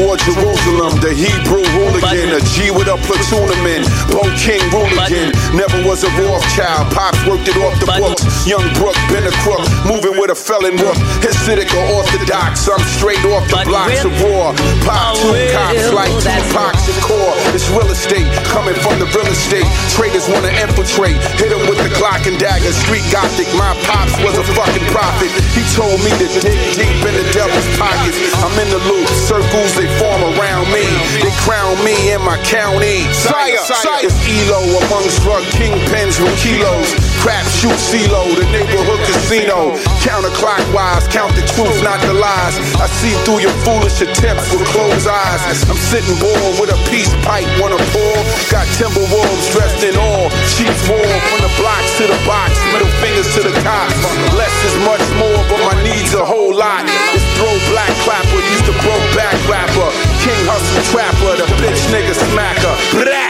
War Jerusalem, the Hebrew rule hooligan, a G with a platoon of men. Bo King rule again. never was a Rothschild. Pops worked it off the books. Young Brook, been a crook, moving with a felon rook. Hasidic or orthodox, I'm straight off the blocks of war. Pop two cops like Tupac Shakur. It's real estate coming from the real estate. Traders wanna infiltrate, hit them with the Glock and dagger. Street Gothic, my pops was a fucking prophet. He told me to dig deep in the loop, circles they form around me. They crown me in my county. Sire, sire. It's Elo amongst drug kingpins with kilos. Crap shoot CeeLo, the neighborhood casino. Counterclockwise, count the truth, not the lies. I see through your foolish attempts with closed eyes. I'm sitting bored with a peace pipe, wanna pour. Got timber wolves dressed in all. Sheets war from the blocks to the box, middle fingers to the trapper, the bitch nigga smacker. Blah!